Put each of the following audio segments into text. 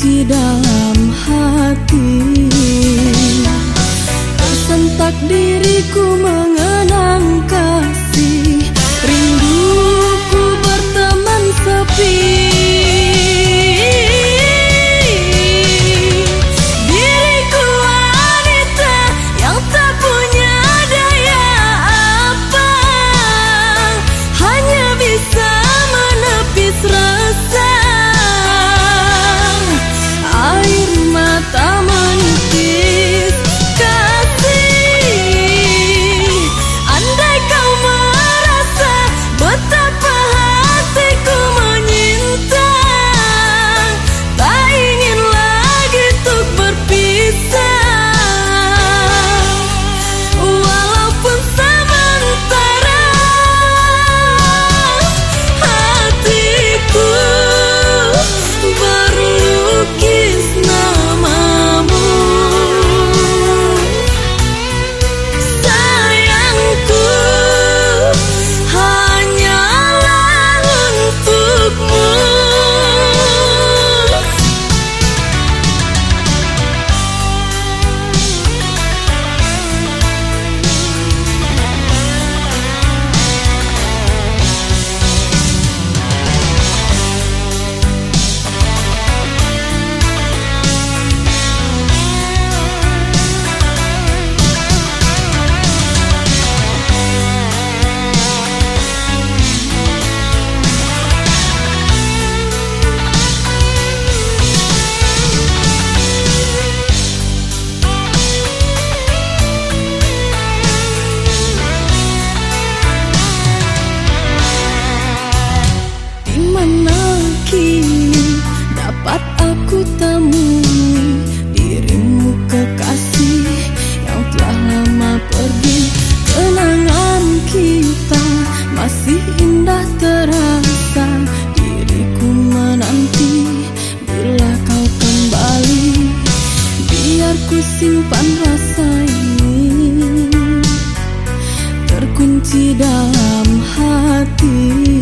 Terkunci dalam hati. Tersentak diriku mengenang benci dalam hati.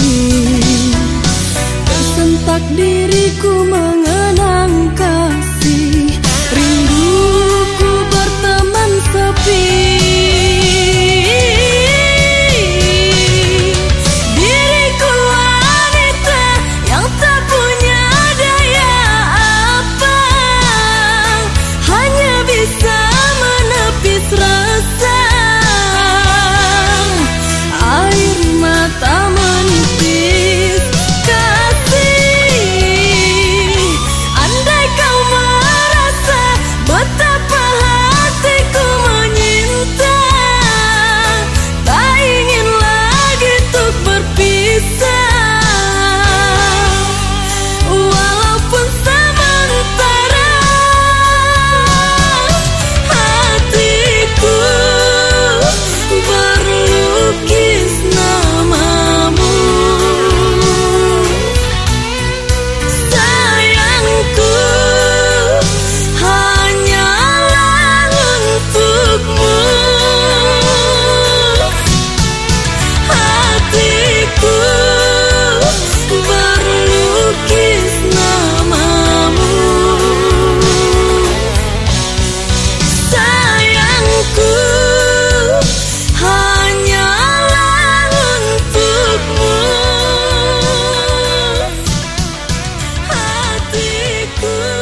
Ooh.